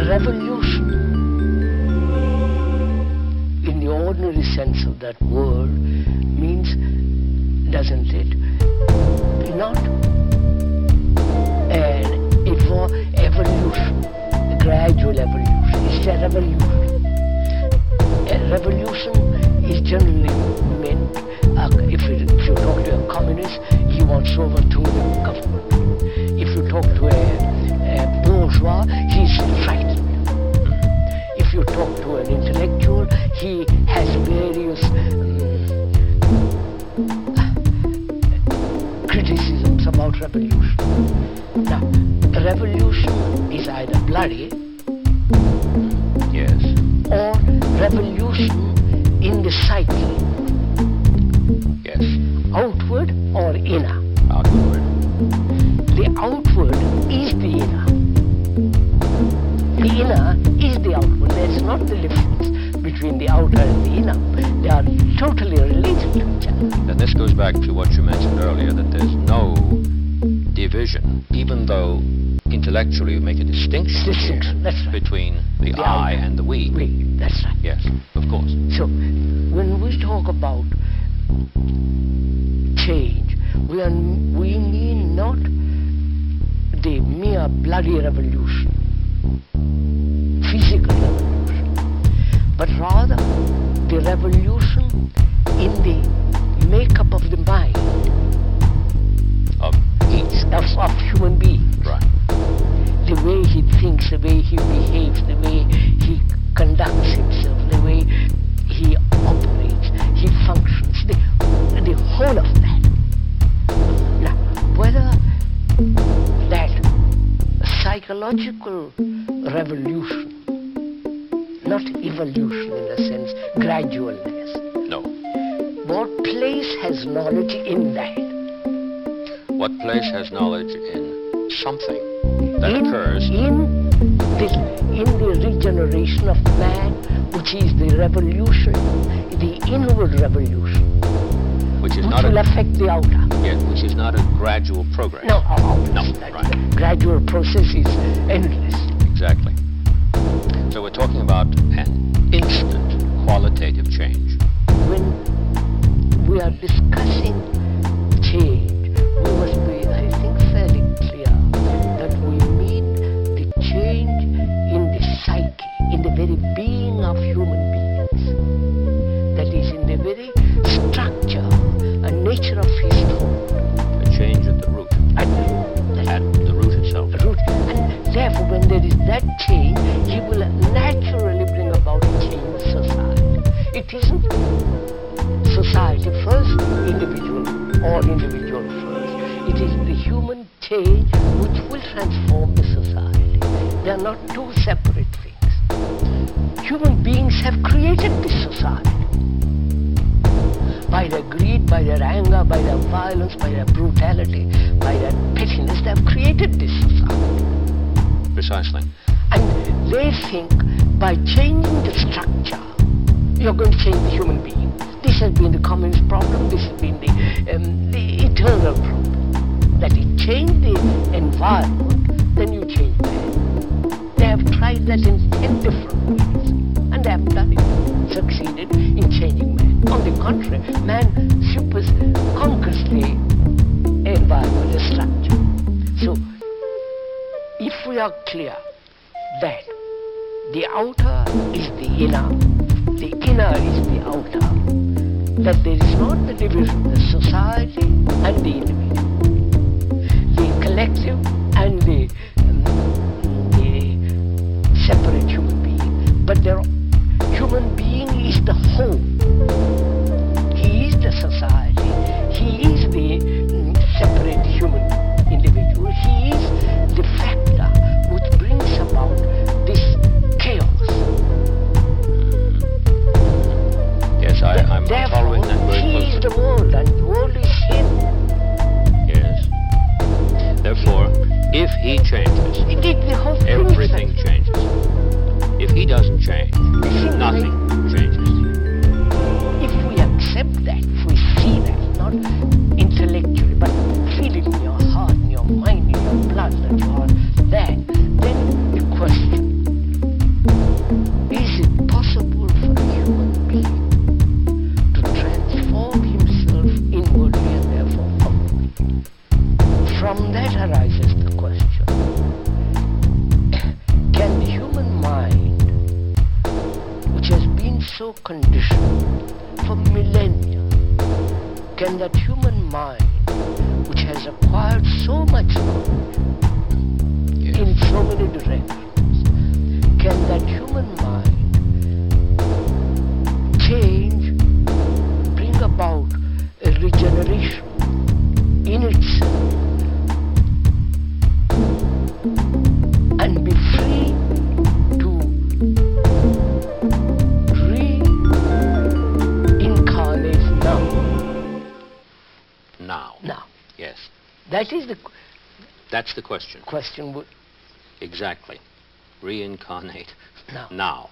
the revolution, in the ordinary sense of that word, means, doesn't it, not an evo- evolution, a gradual evolution. It's a revolution. A revolution is generally meant, uh, if, you, if you talk to a communist, he wants to bloody Yes. or revolution in the psyche, Yes. outward or inner. Outward. The outward is the inner. The inner is the outward. There's not the difference between the outer and the inner. They are totally related to each other. Then this goes back to what you mentioned earlier that there's no division, even though intellectually you make a distinction, Distinction, right. between the, The I I. and the we. We, that's right. Yes, of course. So, when we talk about change, we, are, we mean not the mere bloody revolution, physical revolution, but rather the revolution in the makeup of the mind Of each. of, of human beings. Right. The way he behaves, the way he conducts himself, the way he operates, he functions, the, the whole of that. Now, whether that psychological revolution, not evolution in a sense, gradualness, No. what place has knowledge in that? What place has knowledge in something that in, occurs? in the, in the regeneration of man, which is the revolution, the inward revolution, which is which not will a affect the outer. yes, which is not a gradual progress. No, oh, oh No, that right. gradual process is endless. Exactly. So we're talking about an instant qualitative change. When we are discussing change, isn't society first, individual or individual first. It is the human change which will transform the society. They are not two separate things. Human beings have created this society by their greed, by their anger, by their violence, by their brutality, by their pettiness, they have created this society. Precisely. And they think by changing the structure, you're going to change the human being. This has been the communist problem, this has been the, um, the eternal problem. That you change the environment, then you change man. They have tried that in 10 different ways, and they haven't done it, succeeded in changing man. On the contrary, man supers conquers the environment, the structure. So, if we are clear that the outer is the inner, the inner is the outer, that there is not the division, of the society and the individual, If he changes, everything changes. If he doesn't change, nothing changes. If we accept that, if we see that, not intellectually, but feel it in your heart, in your mind, in your blood, that you are that, then the question is it possible for a human being? from that arises so conditioned for millennia. Can that human mind, which has acquired so much knowledge Yes. in so many directions, can that human mind Now. Now, Yes. that is the That's the question. question. wo- Exactly. Reincarnate Now. now.